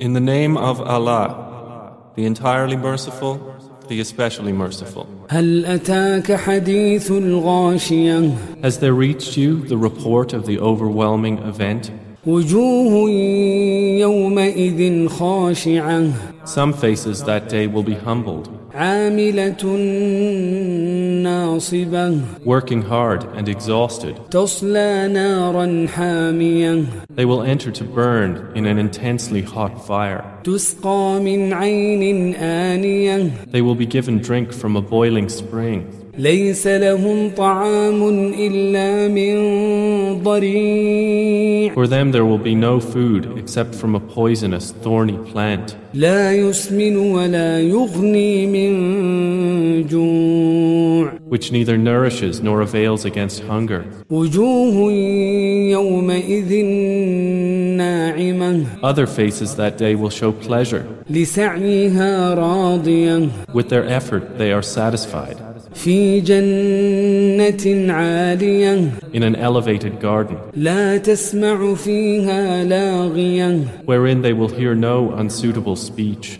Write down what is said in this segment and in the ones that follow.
In the name of Allah, the entirely merciful, the especially merciful. Has there reached you the report of the overwhelming event? Some faces that day will be humbled. عاملة ناصبة working hard and exhausted. تصلى نارا حامية They will enter to burn in an intensely hot fire. تسقى من عين آنية They will be given drink from a boiling spring. ليس لهم طعام إلا من ضريع For them there will be no food except from a poisonous, thorny plant, لا يسمن ولا يغني من جوع which neither nourishes nor avails against hunger. وجوه يومئذ ناعمة Other faces that day will show pleasure. لسعيها راضية With their effort they are satisfied. في جنة عالية In an elevated garden, لا تسمع فيها لاغية wherein they will hear no unsuitable speech.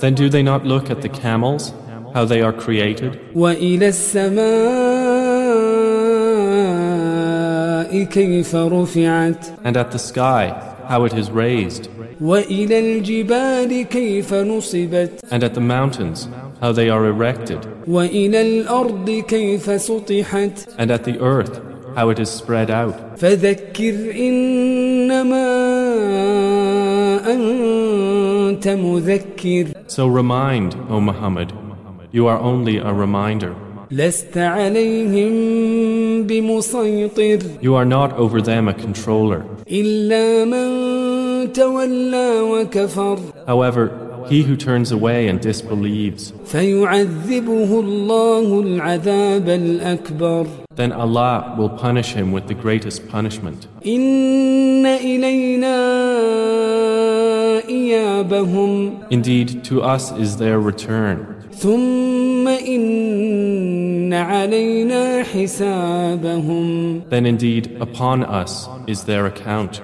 Then do they not look at the camels, how they are created, وإلى السماء كيف رفعت and at the sky, how it is raised, وإلى الجبال كيف نصبت and at the mountains, how they are erected, وإلى الأرض كيف سطحت and at the earth, how it is spread out. فذكر إنما أنت مذكر so remind, O Muhammad, you are only a reminder. You are not over them a controller. However, he who turns away and disbelieves, then Allah will punish him with the greatest punishment. Indeed, to us is their return. Then indeed, upon us is their account.